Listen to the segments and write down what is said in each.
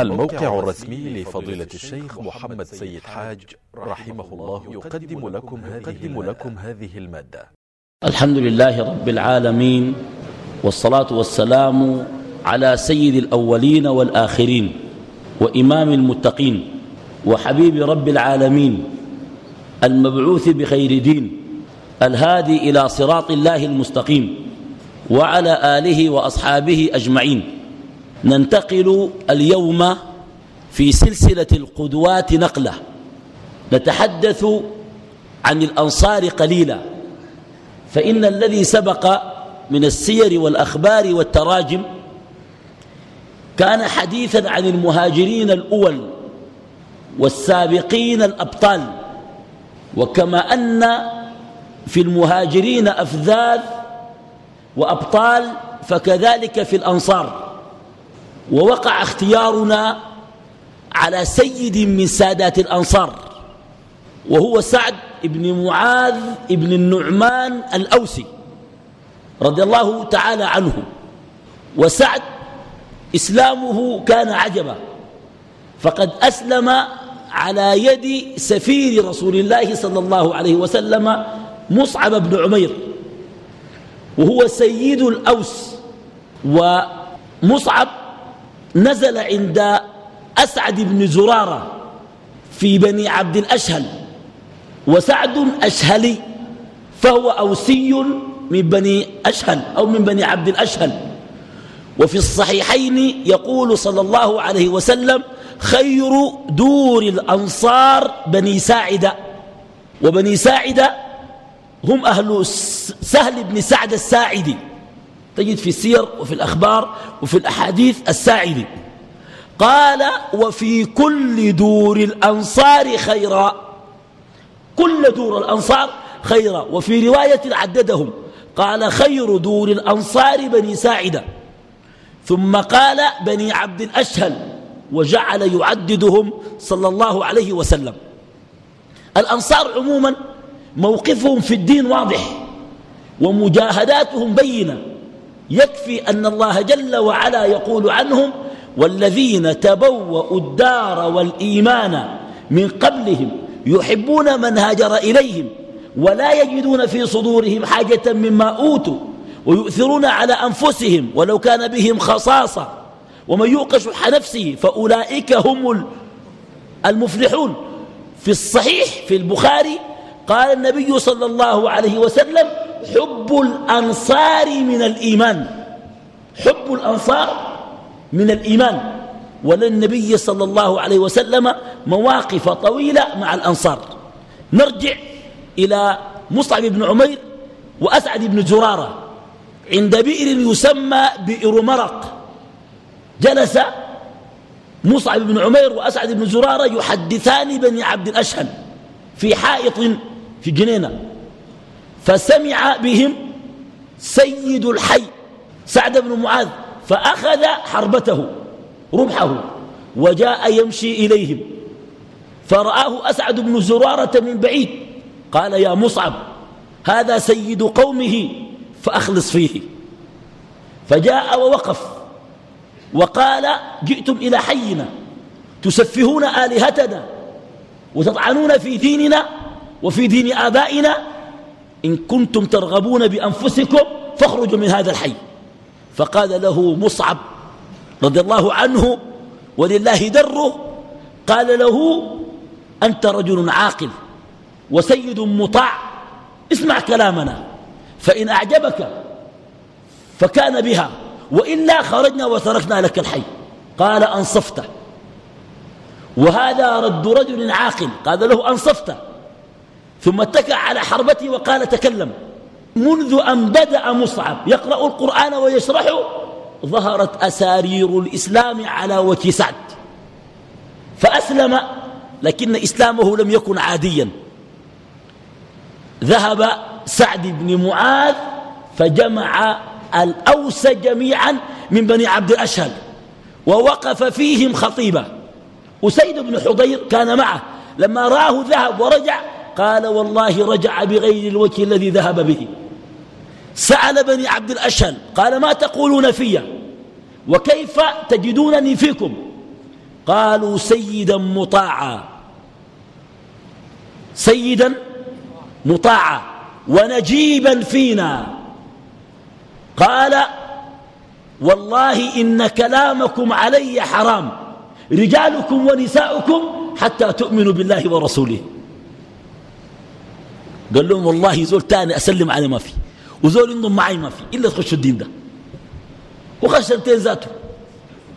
الموقع الرسمي لفضيلة الشيخ محمد سيد حاج رحمه الله يقدم لكم هذه, لكم هذه ا ل الحمد لله رب العالمين والصلاة والسلام على سيد الأولين والآخرين وإمام المتقين وحبيب رب العالمين المبعوث بخير دين الهادي إلى صراط الله المستقيم وعلى آله وأصحابه أجمعين ننتقل اليوم في سلسلة القدوات نقلة. نتحدث عن الأنصار قليلا. فإن الذي سبق من السير والأخبار والتراجم كان حديثا عن المهاجرين الأول والسابقين الأبطال. وكما أن في المهاجرين أفذاذ وأبطال فكذلك في الأنصار. ووقع اختيارنا على سيد من سادات الأنصار وهو سعد بن معاذ بن النعمان الأوسي رضي الله تعالى عنه. وسعد إسلامه كان عجبا فقد أسلم على يد سفير رسول الله صلى الله عليه وسلم مصعب بن عمير وهو سيد الأوس ومصعب نزل عند أسعد بن زرارة في بني عبد الأشهل وسعد أشهلي فهو أوسي من بني أشهل أو من بني عبد الأشهل. وفي الصحيحين يقول صلى الله عليه وسلم خير دور الأنصار بني ساعدة. وبني ساعدة هم أهل سهل بن سعد الساعدي. تجد في السير وفي الأخبار وفي الأحاديث الساعدي قال وفي كل دور الأنصار خيرا. كل دور الأنصار خيرا. وفي رواية عددهم قال خير دور الأنصار بني ساعدة. ثم قال بني عبد الأشهل. وجعل يعددهم صلى الله عليه وسلم. الأنصار عموما موقفهم في الدين واضح ومجاهداتهم بينة. يكفي أن الله جل وعلا يقول عنهم والذين تبوأوا الدار والإيمان من قبلهم يحبون من هاجر إليهم ولا يجدون في صدورهم حاجة مما أوتوا ويؤثرون على أنفسهم ولو كان بهم خصاصة ومن يوق شح نفسه فأولئك هم المفلحون. في الصحيح في البخاري قال النبي صلى الله عليه وسلم حب الأنصار من الإيمان. حب الأنصار من الإيمان. وللنبي صلى الله عليه وسلم مواقف طويلة مع الأنصار. نرجع إلى مصعب بن عمير وأسعد بن زرارة. عند بئر يسمى بئر مرق. جلس مصعب بن عمير وأسعد بن زرارة يحدثان بني عبد الأشهل في حائط في جنينة. فسمع بهم سيد الحي سعد بن معاذ فأخذ حربته رمحه وجاء يمشي إليهم. فرآه أسعد بن زرارة من بعيد قال يا مصعب هذا سيد قومه فأخلص فيه. فجاء ووقف وقال جئتم إلى حينا تسفهون آلهتنا وتطعنون في ديننا وفي دين آبائنا إن كنتم ترغبون بأنفسكم فاخرجوا من هذا الحي. فقال له مصعب رضي الله عنه ولله دره قال له أنت رجل عاقل وسيد مطاع اسمع كلامنا فإن أعجبك فكان بها وإلا خرجنا وتركنا لك الحي. قال أنصفت. وهذا رد رجل عاقل قال له أنصفت. ثم اتكع على حربته وقال تكلم. منذ أن بدأ مصعب يقرأ القرآن ويشرحه ظهرت أسارير الإسلام على وجه سعد. فأسلم لكن إسلامه لم يكن عاديا. ذهب سعد بن معاذ فجمع الأوس جميعا من بني عبد الأشهل ووقف فيهم خطيبا أسيد بن حضير كان معه لما رآه ذهب ورجع قال والله رجع بغير الوجه الذي ذهب به. سأل بني عبد الأشهل قال ما تقولون في وكيف تجدونني فيكم؟ قالوا سيدا مطاعا. سيدا مطاعا ونجيبا فينا. قال والله إن كلامكم علي حرام رجالكم ونساؤكم حتى تؤمنوا بالله ورسوله. قال لهم والله زول تاني أسلم عليه ما في وزول انضم معي ما في إلا تخشوا الدين ده. وخش انتين ذاته.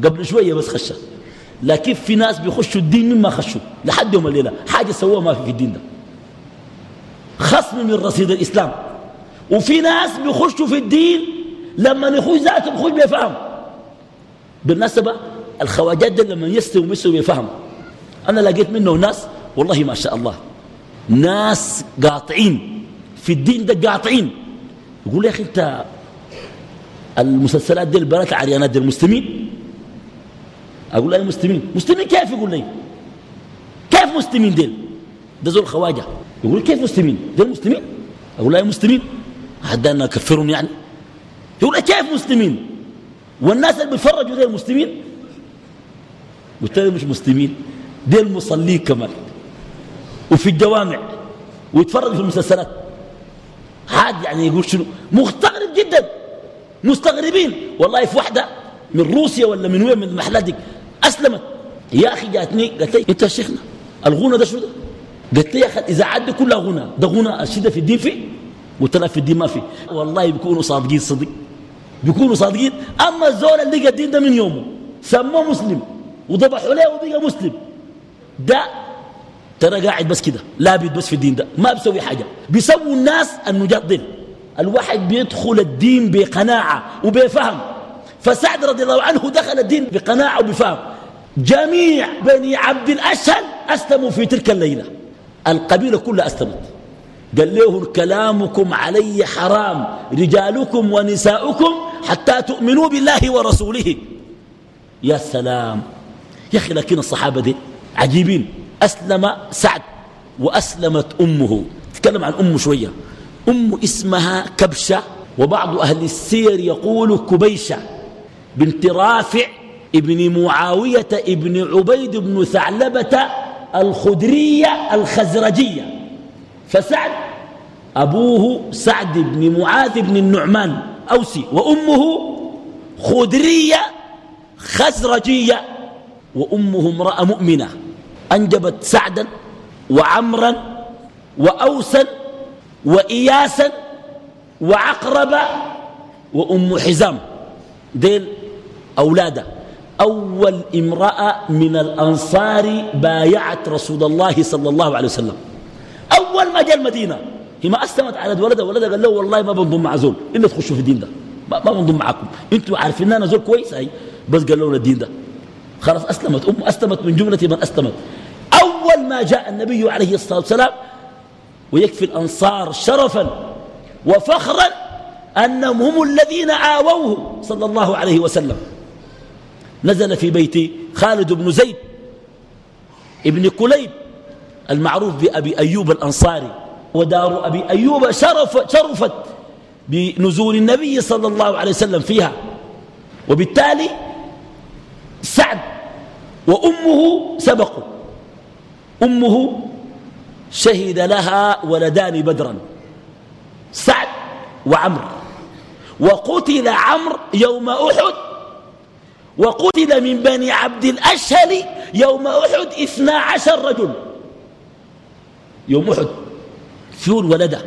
قبل شوية بس خشة لكن في ناس بيخشوا الدين مما خشوا؟ لحد يوم الليلة. حاجة سووها ما في في الدين ده. خصم من رصيد الإسلام. وفي ناس بيخشوا في الدين لما يخش ذاته بيخش بيفهم. بالمناسبة الخواجات ده لما يستووا يستووا بيفهم. أنا لقيت منه ناس والله ما شاء الله. ناس قاطعين في الدين ده قاطعين. يقول يا أخي أنت المسلسلات دي البنات العريانات دي المسلمين؟ أقول له مسلمين؟ مسلمين كيف؟ يقول لي. كيف مسلمين ديل؟ ده زول خواجة. يقول كيف مسلمين؟ ديل مسلمين؟ أقول له مسلمين؟ حتى أنا أكفرهم يعني. يقول كيف مسلمين؟ والناس اللي بيتفرجوا ديل مسلمين؟ قلت له مش مسلمين ديل مصلين كمان. وفي الجوامع ويتفرج في المسلسلات. حاد يعني يقول شنو؟ مستغرب جدا. مستغربين. والله في واحدة من روسيا ولا من وين من المحلات دي أسلمت. يا أخي جاتني قالت لي أنت يا شيخنا الغنى ده شو ده؟ قلت لي يا أخي إذا عدي كلها غنى ده غنى الشدة في الدين فيه قلت لها في الدين ما فيه. والله بيكونوا صادقين صدق بيكونوا صادقين. أما الزول اللي لقى الدين ده من يومه سموه مسلم وذبحوا له وبقى مسلم. ده ترى قاعد بس كده لابد بس في الدين ده ما بيسوي حاجة. بيسووا الناس المجدل الواحد بيدخل الدين بقناعة وبفهم. فسعد رضي الله عنه دخل الدين بقناعة وبفهم. جميع بني عبد الأشهل أسلموا في تلك الليلة. القبيلة كلها أسلمت. قال له كلامكم علي حرام رجالكم ونساؤكم حتى تؤمنوا بالله ورسوله. يا سلام. يا أخي لكن الصحابة دي عجيبين. أسلم سعد وأسلمت أمه. تكلم عن أمه شوية. أم اسمها كبشة وبعض أهل السير يقول كبيشة بنت رافع ابن معاوية ابن عبيد بن ثعلبة الخدرية الخزرجية. فسعد أبوه سعد بن معاذ بن النعمان أوسي وأمه خدرية خزرجية وأمه امرأة مؤمنة. أنجبت سعدا وعمرا وأوسا وإياسا وعقرب وأم حزام. ديل أولاده. أول امرأة من الأنصار بايعت رسول الله صلى الله عليه وسلم. أول ما جاء المدينة هي ما أسلمت على ولدها. ولدها قال له والله ما بنضم مع زول. إلا تخشوا في الدين ده. ما, بنضم معكم. أنتوا عارفين أنا زول كويس هاي بس قال له الدين ده. خلاص أسلمت. أم أسلمت من جملة من أسلمت. أول ما جاء النبي عليه الصلاة والسلام ويكفي الأنصار شرفا وفخرا أنهم هم الذين آووه صلى الله عليه وسلم. نزل في بيت خالد بن زيد ابن كليب المعروف بأبي أيوب الأنصاري. ودار أبي أيوب شرف شرفت بنزول النبي صلى الله عليه وسلم فيها. وبالتالي سعد وأمه سبقوا أمه شهد لها ولدان بدرا. سعد وعمر. وقتل عمرو يوم أحد. وقتل من بني عبد الأشهل يوم أحد اثنا عشر رجل. يوم أحد. فيون ولده.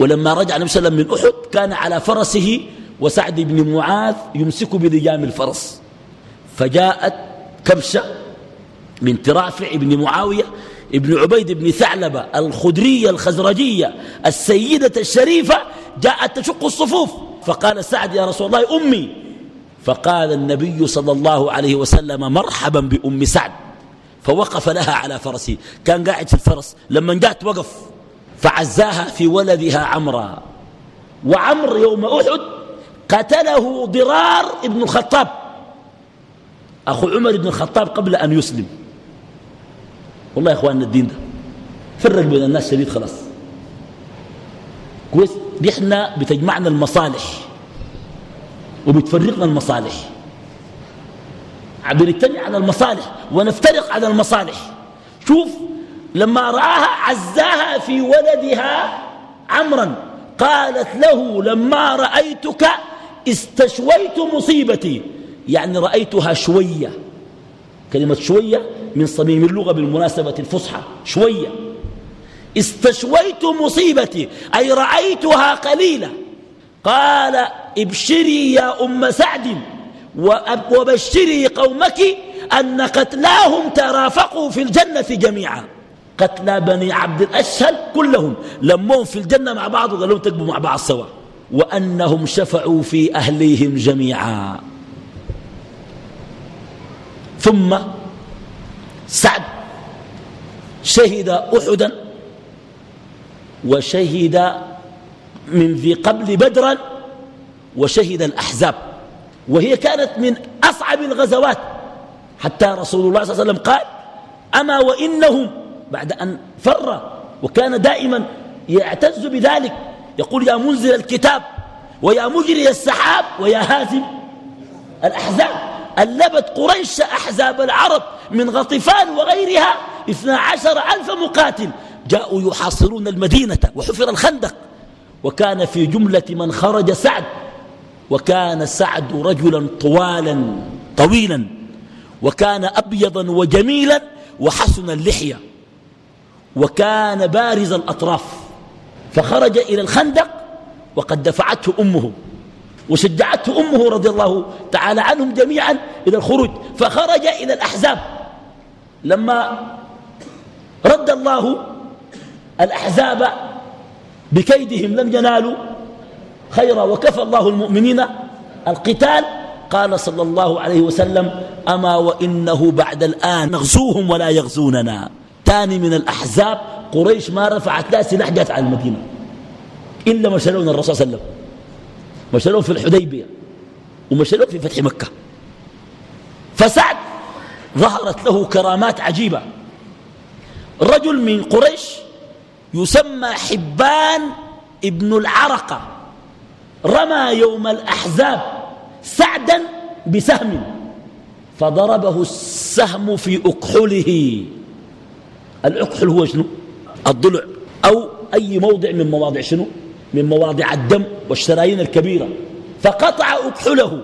ولما رجع النبي صلى الله عليه وسلم من أحد كان على فرسه وسعد بن معاذ يمسك بلجام الفرس. فجاءت كبشة بنت رافع بن معاوية ابن عبيد بن ثعلبة الخدرية الخزرجية السيدة الشريفة جاءت تشق الصفوف. فقال سعد يا رسول الله أمي. فقال النبي صلى الله عليه وسلم مرحبا بأم سعد. فوقف لها على فرسه. كان قاعد في الفرس. لما جاءت وقف. فعزاها في ولدها عمرا. وعمر يوم أحد قتله ضرار ابن الخطاب. أخو عمر بن الخطاب قبل أن يسلم. والله يا إخواننا الدين ده فرق بين الناس شديد خلاص. كويس؟ إحنا بتجمعنا المصالح وبتفرقنا المصالح. بنجتمع على المصالح ونفترق على المصالح. شوف لما رآها عزاها في ولدها عمرا قالت له لما رأيتك استشويت مصيبتي. يعني رأيتها شوية. كلمة شوية من صميم اللغة بالمناسبة الفصحى. شوية. استشويت مصيبتي. أي رأيتها قليلة. قال ابشري يا أم سعد وبشري قومك أن قتلاهم ترافقوا في الجنة جميعا. قتلى بني عبد الأشهل كلهم. لمون في الجنة مع بعض وقالوا تكبوا مع بعض سوا. وأنهم شفعوا في أهليهم جميعا. ثم سعد شهد أحدا وشهد من ذي قبل بدرا وشهد الأحزاب وهي كانت من أصعب الغزوات حتى رسول الله صلى الله عليه وسلم قال أما وإنهم بعد أن فر وكان دائما يعتز بذلك يقول يا منزل الكتاب ويا مجري السحاب ويا هازم الأحزاب ألبت قريش أحزاب العرب من غطفان وغيرها اثنا عشر ألف مقاتل جاءوا يحاصرون المدينة وحفر الخندق. وكان في جملة من خرج سعد وكان سعد رجلا طوالا طويلا. وكان أبيضا وجميلا وحسن اللحية وكان بارز الأطراف. فخرج إلى الخندق وقد دفعته أمه. وشجعته أمه رضي الله تعالى عنهم جميعا إلى الخروج فخرج إلى الأحزاب. لما رد الله الأحزاب بكيدهم لم ينالوا خيرا وكفى الله المؤمنين القتال قال صلى الله عليه وسلم أما وإنه بعد الآن نغزوهم ولا يغزوننا. تاني من الأحزاب قريش ما رفعت لا سلاح جات على المدينة إلا مشلون الرسول صلى الله عليه وسلم. مشلون في الحديبية ومشلون في فتح مكة. فسعد ظهرت له كرامات عجيبة. رجل من قريش يسمى حبان ابن العرقة رمى يوم الأحزاب سعدا بسهم فضربه السهم في أكحله. الأكحل هو شنو؟ الضلع أو أي موضع من مواضع شنو؟ من مواضع الدم والشرايين الكبيرة فقطع أكحله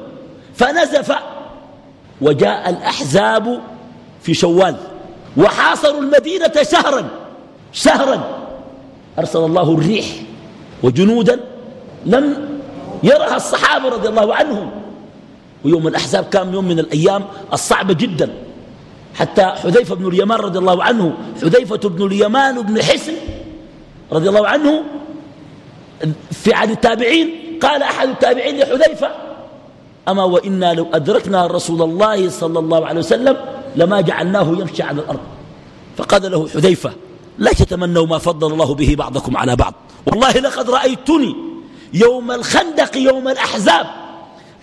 فنزف وجاء الأحزاب في شوال وحاصروا المدينة شهرا شهرا. أرسل الله الريح وجنودا لم يرها الصحابة رضي الله عنهم. ويوم الأحزاب كان يوم من الأيام الصعبة جدا. حتى حذيفة بن اليمان رضي الله عنه حذيفة بن اليمان بن حسن رضي الله عنه في عهد التابعين قال أحد التابعين لحذيفة أما وإنا لو أدركنا رسول الله صلى الله عليه وسلم لما جعلناه يمشي على الأرض. فقال له حذيفة لا تتمنوا ما فضل الله به بعضكم على بعض. والله لقد رأيتني يوم الخندق يوم الأحزاب.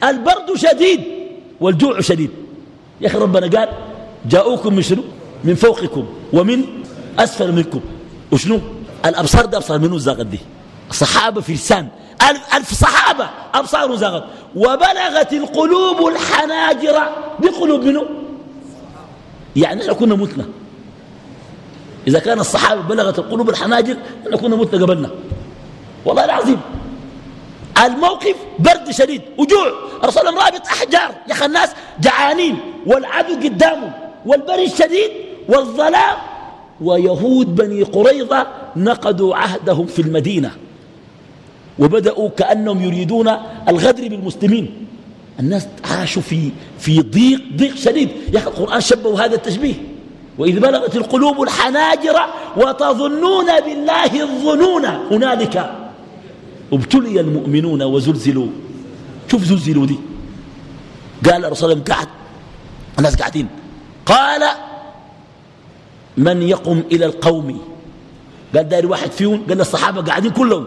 البرد شديد والجوع شديد. يا أخي ربنا قال جاءوكم من شنو؟ من فوقكم ومن أسفل منكم. وشنو؟ الأبصار ده أبصار منو زاغت دي. صحابة فرسان ألف, ألف صحابة أبصار زاغت وبلغت القلوب الحناجر بقلوب منو؟ يعني إحنا كنا متنا. إذا كان الصحابة بلغت القلوب الحناجر إحنا كنا متنا قبلنا. والله العظيم. الموقف برد شديد وجوع. الرسول رابط أحجار. يا أخي الناس جعانين والعدو قدامه والبرد الشديد والظلام. ويهود بني قريظة نقضوا عهدهم في المدينة. وبدأوا كأنهم يريدون الغدر بالمسلمين. الناس عاشوا في في ضيق ضيق شديد. يا أخي القرآن شبه هذا التشبيه. وإذ بلغت القلوب الحناجر وتظنون بالله الظنون هنالك. ابتلي المؤمنون وزلزلوا. شوف زلزلوا دي. قال الرسول قعد. الناس قاعدين. قال من يقم إلى القوم؟ قال داري واحد فيهم. قال الصحابة قاعدين كلهم.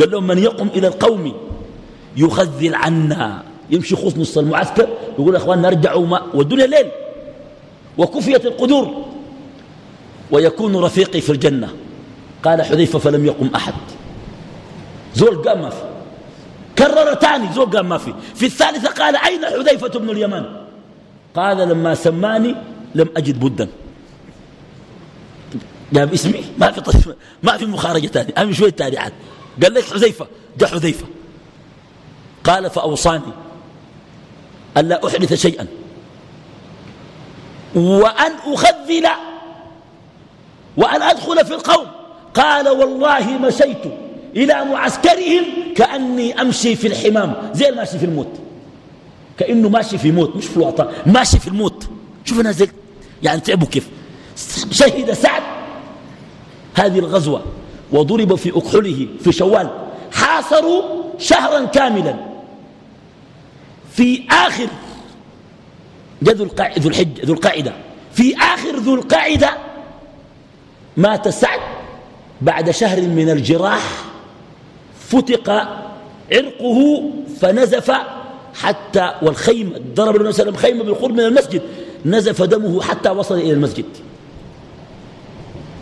قال لهم من يقم إلى القوم يخذل عنا. يمشي خص نص المعسكر يقول أخوان نرجعوا ما والدنيا ليل. وكفيت القدور. ويكون رفيقي في الجنة. قال حذيفة فلم يقم أحد. زول قام ما في. كرر تاني زول قام ما في. في الثالثة قال أين حذيفة بن اليمان؟ قال لما سماني لم أجد بدا. جاب اسمي. ما في طيب ما في مخارجة ثانية أهم شوية تاريعات قال لك حذيفة؟ جاء حذيفة. قال فأوصاني ألا أحدث شيئا. وأن أخذل وأن أدخل في القوم. قال والله مشيت إلى معسكرهم كأني أمشي في الحمام. زي الماشي في الموت. كأنه ماشي في موت مش في الوطن ماشي في الموت. شوف نازل يعني تعبوا كيف. شهد سعد هذه الغزوة. وضرب في أكحله في شوال. حاصروا شهرا كاملا. في آخر ذو الحج ذو القاعدة. في آخر ذو القاعدة مات سعد. بعد شهر من الجراح فتق عرقه فنزف حتى والخيمة ضرب النبي صلى الله عليه وسلم خيمة بالقرب من المسجد. نزف دمه حتى وصل إلى المسجد.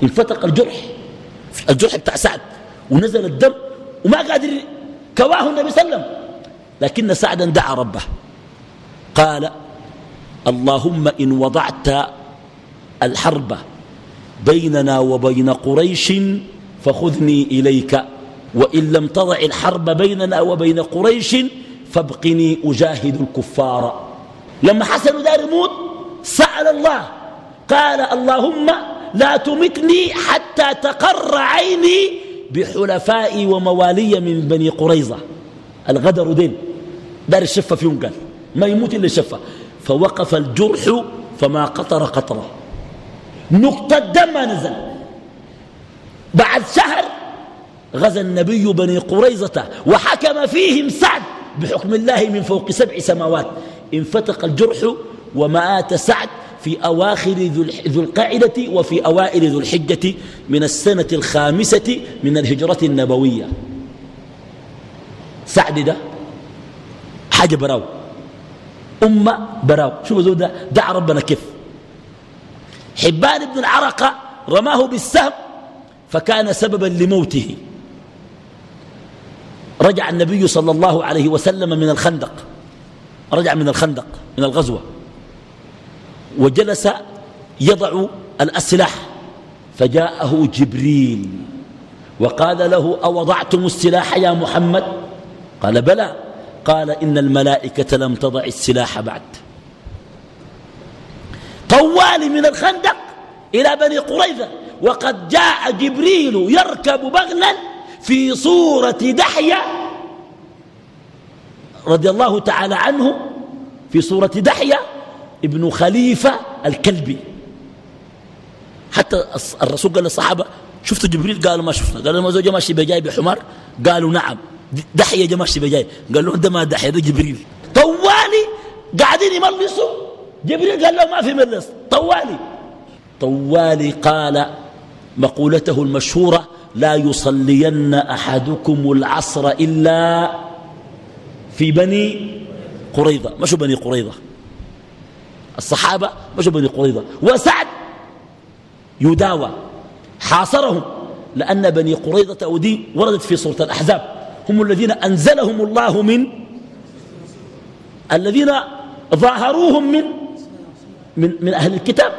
انفتق الجرح. الجرح بتاع سعد ونزل الدم وما قادر كواه النبي صلى الله عليه وسلم. لكن سعدا دعا ربه. قال اللهم إن وضعت الحرب بيننا وبين قريش فخذني إليك وإن لم تضع الحرب بيننا وبين قريش فابقني أجاهد الكفار. لما حسن دار يموت سأل الله قال اللهم لا تمتني حتى تقر عيني بحلفائي وموالي من بني قريظة. الغدر دين. دار الشفة فيهم قال ما يموت إلا الشفة. فوقف الجرح فما قطر قطرة. نقطة دم ما نزل. بعد شهر غزا النبي بني قريظة وحكم فيهم سعد بحكم الله من فوق سبع سماوات. انفتق الجرح ومآت سعد في أواخر ذو القاعدة وفي أوائل ذو الحجة من السنة الخامسة من الهجرة النبوية. سعد ده حاجة براو. أمة براو. شوفوا زود ده؟ دع ربنا كيف. حبان بن العرقة رماه بالسهم فكان سببا لموته. رجع النبي صلى الله عليه وسلم من الخندق. رجع من الخندق من الغزوة. وجلس يضع الأسلح فجاءه جبريل وقال له أوضعتم السلاح يا محمد؟ قال بلى. قال إن الملائكة لم تضع السلاح بعد. طوال من الخندق إلى بني قريظة وقد جاء جبريل يركب بغلا في صورة دحية رضي الله تعالى عنه في صورة دحية. ابن خليفة الكلبي. حتى الرسول قال للصحابة شفتوا جبريل؟ قالوا ما شفنا. قالوا ما زوجة ماشي بجاي بحمار؟ قالوا نعم. دحية ماشي بجاي. قالوا ده ما دحية؟ ده جبريل. طوالي! قاعدين يملصوا جبريل قال له ما في ملص طوالي. طوالي قال مقولته المشهورة لا يصلين أحدكم العصر إلا في بني قريضة مشو بني قريضة الصحابة مشوا بني قريظة. وسعد يداوى. حاصرهم لأن بني قريظة ودي وردت في سورة الأحزاب. هم الذين أنزلهم الله من الذين ظاهروهم من من, من أهل الكتاب.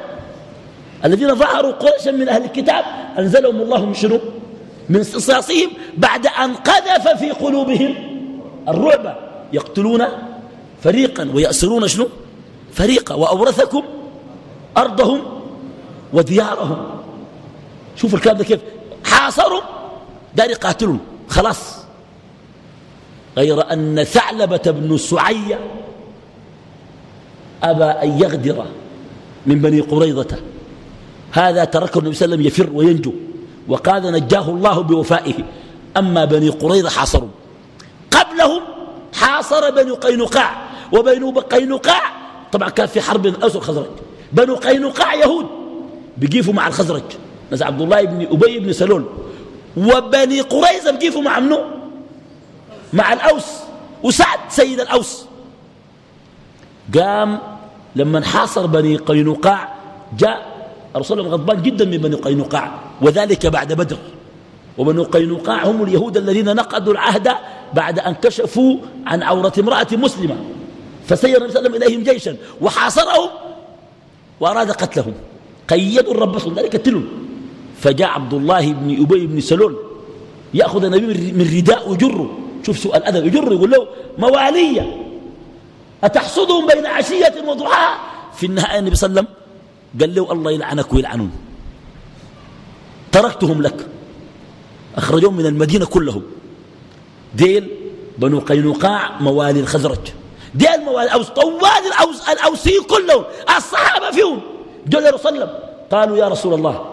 الذين ظهروا قريشا من أهل الكتاب. أنزلهم الله من شنو؟ من صصاصهم بعد أن قذف في قلوبهم الرعب. يقتلون فريقا ويأسرون شنو؟ فريقا وأورثكم أرضهم وديارهم. شوف الكلام ده كيف. حاصروا دار يقاتلهم خلاص. غير أن ثعلبة بن سعية أبى أن يغدر من بني قريظة. هذا تركه النبي صلى الله عليه وسلم يفر وينجو وقال نجاه الله بوفائه. أما بني قريظة حاصروا. قبلهم حاصر بني قينقاع وبنو قينقاع طبعا كان في حرب الأوس والخزرج بنو قينقاع يهود بيقيفوا مع الخزرج. ناس عبد الله بن أبي بن سلول. وبني قريظة بيقيفوا مع منو؟ مع الأوس. وسعد سيد الأوس. قام لما حاصر بني قينقاع جاء الرسول غضبان جدا من بني قينقاع وذلك بعد بدر. وبنو قينقاع هم اليهود الذين نقضوا العهد بعد أن كشفوا عن عورة امرأة مسلمة. فسير النبي صلى الله عليه وسلم إليهم جيشا وحاصرهم وأراد قتلهم. قيدوا ربصهم ذلك قتلهم. فجاء عبد الله بن أبي بن سلول يأخذ النبي من رداء ويجره شوف سؤال أدب يجره يقول له موالية أتحصدهم بين عشية وضحاها؟ في النهاية النبي صلى الله عليه وسلم قال له الله يلعنك ويلعنون تركتهم لك. أخرجوهم من المدينة كلهم. ديل بنو قينقاع موالي الخزرج. موالي الأوس طوال الأوس الأوسي كلهم الصحابة فيهم. جل وسلم قالوا يا رسول الله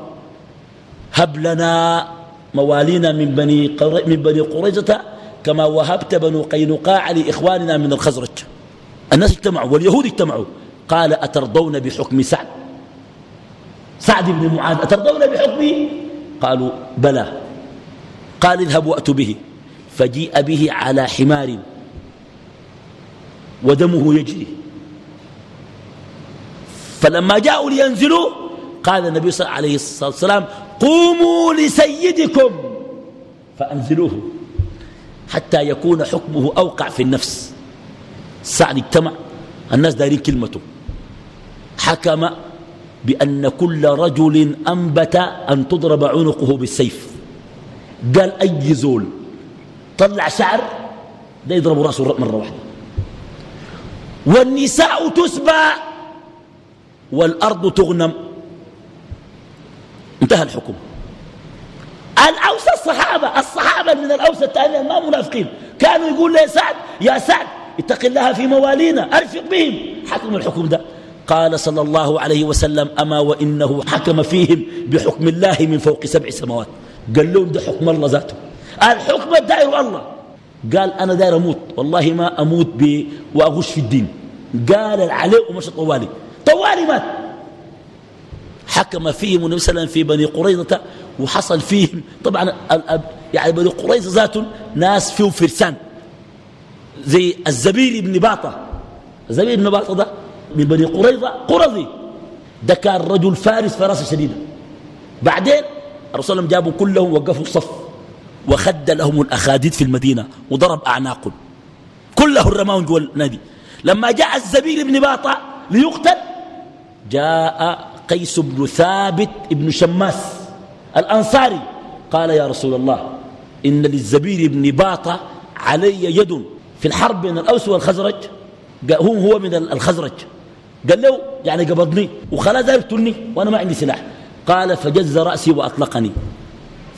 هب لنا موالينا من بني من بني قريظة كما وهبت بنو قينقاع لإخواننا من الخزرج. الناس اجتمعوا واليهود اجتمعوا. قال أترضون بحكم سعد؟ سعد بن معاذ أترضون بحكمه قالوا بلى. قال اذهبوا وأتوا به. فجيء به على حمار ودمه يجري. فلما جاءوا لينزلوا قال النبي صلى الله عليه والسلام قوموا لسيدكم. فأنزلوه حتى يكون حكمه أوقع في النفس. سعد اجتمع الناس دارين كلمته. حكم بأن كل رجل أنبت أن تضرب عنقه بالسيف. قال أي زول طلع شعر ده يضرب رأسه مرة واحدة. والنساء تسبى والأرض تغنم. انتهى الحكم. الأوس الصحابة الصحابة من الأوس الثانية ما منافقين. كانوا يقول لي سعد يا سعد اتق الله في موالينا أرفق بهم. حكم الحكم ده. قال صلى الله عليه وسلم أما وإنه حكم فيهم بحكم الله من فوق سبع سماوات. قال لهم ده حكم الله ذاته. الحكم الدائر الله. قال أنا داير أموت والله ما أموت وأغش في الدين. قال العلي ومشى طوالي. طوالي مات. حكم فيهم النبي صلى الله عليه وسلم في بني قريظة وحصل فيهم. طبعا يعني بني قريظة ذاته ناس فيهم فرسان. زي الزبير بن باطة. الزبير بن باطة ده من بني قريظة قرظي. ده كان رجل فارس فراسة شديدة. بعدين الرسول جابوا كلهم وقفوا الصف. وخد لهم الأخاديد في المدينة وضرب أعناقهم. كلهم رماهم جوا النادي لما جاء الزبير بن باطة ليقتل جاء قيس بن ثابت بن شماس الأنصاري. قال يا رسول الله إن للزبير بن باطة علي يد في الحرب بين الأوس والخزرج. هو هو من الخزرج. قال له يعني قبضني. وخلا ذلك وأنا ما عندي سلاح. قال فجز رأسي وأطلقني.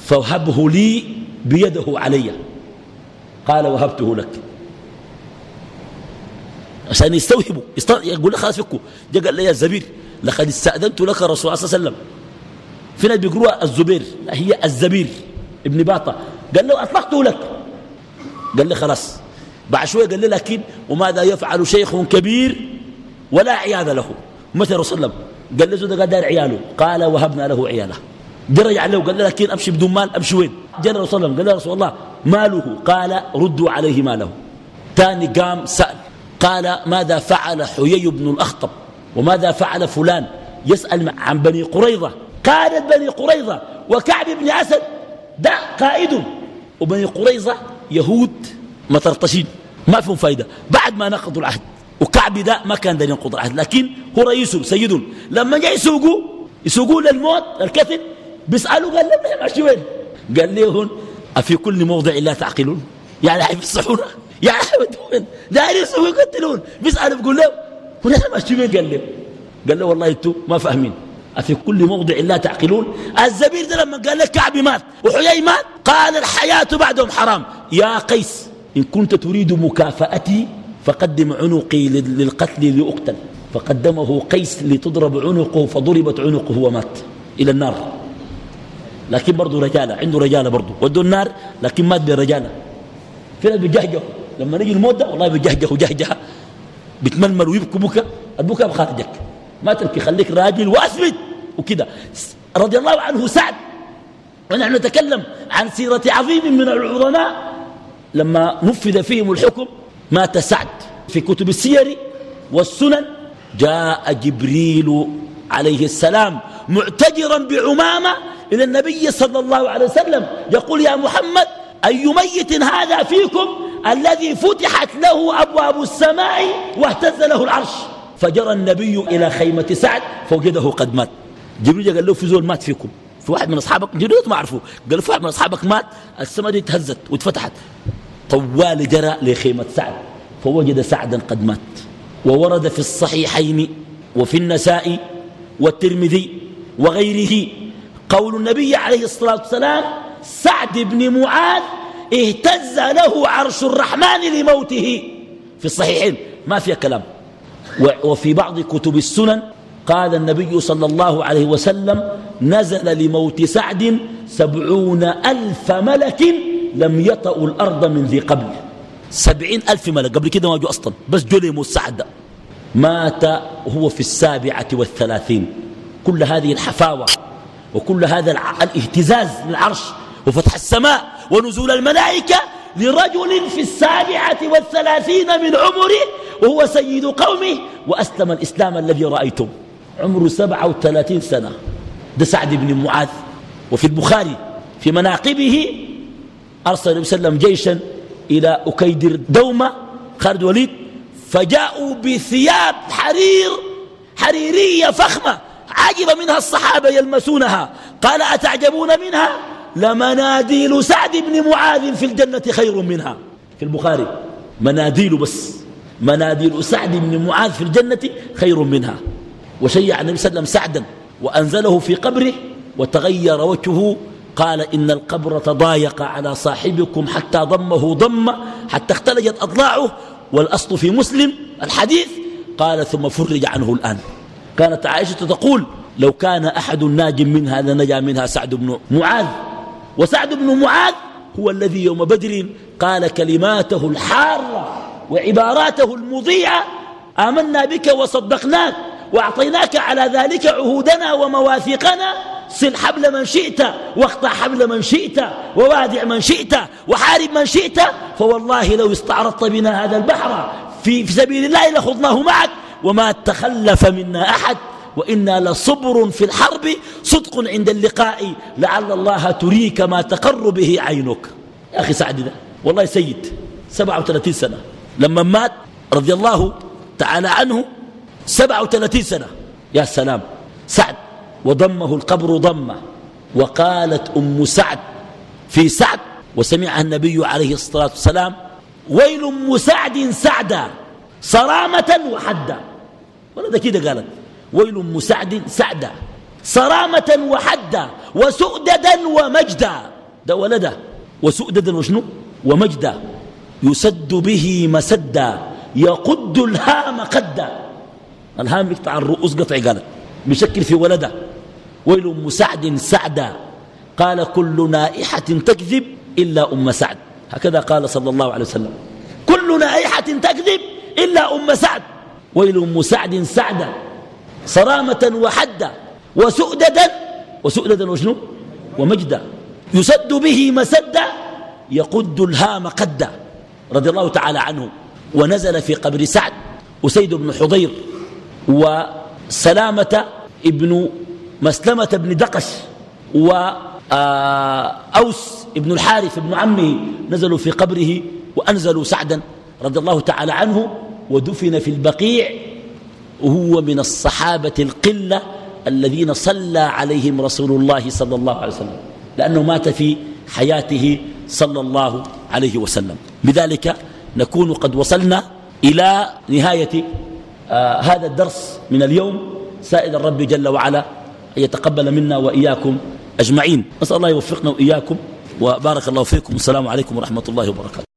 فوهبه لي بيده علي. قال وهبته لك عشان يستوهبوا. يقول له خلاص فكوا. قال لي يا الزبير لقد استأذنت لك الرسول صلى الله عليه وسلم. في ناس بيقولوها الزبير لا هي الزبير ابن باطة. قال له أطلقته لك قال لي خلاص. بعد شوية قال لي لكن وماذا يفعل شيخ كبير ولا عياذ له؟ متى رسول الله قال له زود قال دار عياله. قال وهبنا له عياله. درج عليه وقال له لكن أمشي بدون مال أمشي وين؟ جاء رسول الله قال له رسول الله ماله؟ قال ردوا عليه ماله. ثاني قام سأل قال ماذا فعل حيي بن الأخطب؟ وماذا فعل فلان؟ يسأل عن بني قريظة. كانت بني قريظة وكعب بن أسد ده قائد. وبني قريظة يهود مطرطشين ما فيهم فايدة. بعد ما نقضوا العهد وكعب ده ما كان دارين ينقض العهد لكن هو رئيسهم سيدهم لما جاء يسوقوا يسوقوا للموت الكتب بيسألوا قال لهم ماشي وين؟ قال لهم أفي كل موضع لا تعقلون؟ يعني حيفصحونا يعني حيودون دارين يسوقوا يقتلون. بيسألوا بيقول لهم هنا ماشي وين؟ قال لهم قال له والله أنتم ما فاهمين. أفي كل موضع لا تعقلون؟ الزبير ده لما قال لك كعب مات وحيي مات قال الحياة بعدهم حرام. يا قيس إن كنت تريد مكافأتي فقدم عنقي للقتل لأقتل. فقدمه قيس لتضرب عنقه فضربت عنقه ومات. إلى النار. لكن برضه رجالة عنده رجالة برضه ودوا النار لكن مات برجالة في ناس لما نجي الموت ده والله بيجهجه جهجه بتململ ويبكوا بكى البكاء بخارجك. ما تبكي خليك راجل واثبت وكده. رضي الله عنه سعد. ونحن نتكلم عن سيرة عظيم من العظماء. لما نفذ فيهم الحكم مات سعد. في كتب السير والسنن جاء جبريل عليه السلام معتجرا بعمامة إلى النبي صلى الله عليه وسلم يقول يا محمد أي ميت هذا فيكم الذي فتحت له أبواب السماء واهتز له العرش؟ فجرى النبي إلى خيمة سعد فوجده قد مات. جبريل قال له في زول مات فيكم. في واحد من أصحابك؟ جبريل ما عرفه قال في واحد من أصحابك مات السماء دي اتهزت واتفتحت. طوال جرى لخيمة سعد فوجد سعدا قد مات. وورد في الصحيحين وفي النساء والترمذي وغيره قول النبي عليه الصلاة والسلام سعد بن معاذ اهتز له عرش الرحمن لموته. في الصحيحين ما فيها كلام. وفي بعض كتب السنن قال النبي صلى الله عليه وسلم نزل لموت سعد سبعون ألف ملك لم يطأوا الأرض من ذي قبل. سبعين ألف ملك. قبل كده ما جو أصلا. بس جو ليموت سعد. مات هو في السابعة والثلاثين. كل هذه الحفاوة وكل هذا الاهتزاز للعرش وفتح السماء ونزول الملائكة لرجل في السابعة والثلاثين من عمره وهو سيد قومه وأسلم الإسلام الذي رأيتم. عمره سبعة وثلاثين سنة. ده سعد بن معاذ. وفي البخاري في مناقبه أرسل النبي صلى الله عليه وسلم جيشا إلى أكيدر دومة خالد وليد فجاءوا بثياب حرير حريرية فخمة. عجب منها الصحابة يلمسونها. قال أتعجبون منها؟ لمناديل سعد بن معاذ في الجنة خير منها. في البخاري. مناديل بس. مناديل سعد بن معاذ في الجنة خير منها. وشيع النبي صلى الله عليه وسلم سعدا وأنزله في قبره وتغير وجهه. قال إن القبر تضايق على صاحبكم حتى ضمه ضم حتى اختلجت أضلاعه. والأصل في مسلم الحديث. قال ثم فرج عنه الآن. كانت عائشة تقول لو كان أحد ناج منها لنجا منها سعد بن معاذ. وسعد بن معاذ هو الذي يوم بدر قال كلماته الحارة وعباراته المضيعة آمنا بك وصدقناك وأعطيناك على ذلك عهودنا ومواثيقنا صل حبل من شئت واقطع حبل من شئت ووادع من شئت وحارب من شئت فوالله لو استعرضت بنا هذا البحر في, في سبيل الله لخضناه معك وما تخلف منا أحد وإنا لصبر في الحرب. صدق عند اللقاء لعل الله تريك ما تقر به عينك. يا أخي سعد ده والله سيد 37 سنة. لما مات رضي الله تعالى عنه 37 سنة. يا سلام. سعد وضمه القبر ضمة. وقالت أم سعد في سعد وسمعها النبي عليه الصلاة والسلام ويل أم سعد سعدا صرامة وحدا. ولا ده كده قالت. ويل أم سعد سعدا صرامة وحدا وسؤددا ومجدا. ده ولده وسؤددا وشنو؟ ومجدا. يسد به مسدا يقد الهام قدا. الهام يقطع الرؤوس قطع قالت. بشكل في ولده ويل أم سعد. سعدا قال كل نائحة تكذب إلا أم سعد. هكذا قال صلى الله عليه وسلم. كل نائحة تكذب إلا أم سعد. ويل أم سعد سعدا صرامة وحدا وسؤددا وسؤددا وشنو؟ ومجدا. يسد به مسدا يقد الهام قدا رضي الله تعالى عنه. ونزل في قبر سعد أسيد بن حضير وسلامة ابن مسلمة بن دقش وأوس ابن الحارث ابن عمه نزلوا في قبره وأنزلوا سعدا رضي الله تعالى عنه. ودفن في البقيع وهو من الصحابة القلة الذين صلى عليهم رسول الله صلى الله عليه وسلم لأنه مات في حياته صلى الله عليه وسلم. بذلك نكون قد وصلنا إلى نهاية آه هذا الدرس من اليوم. سائل الرب جل وعلا أن يتقبل منا وإياكم أجمعين. نسأل الله يوفقنا وإياكم وبارك الله فيكم. والسلام عليكم ورحمة الله وبركاته.